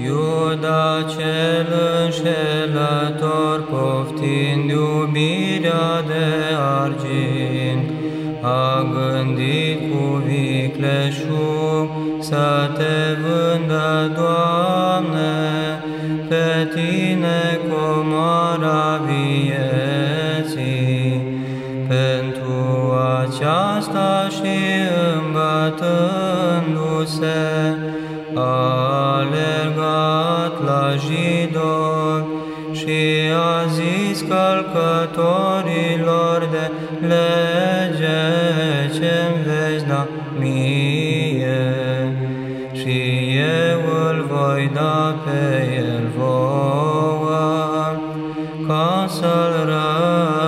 Iuda cel înșelător, poftind iubirea de argint, a gândit cu vicleșug să te vândă, Doamne, pe tine comoara vieții. Pentru aceasta și îmbătându-se, a alergat la jidor și a zis călcătorilor de lege ce-mi veți da mie? Și eu îl voi da pe el vouă ca să-l rău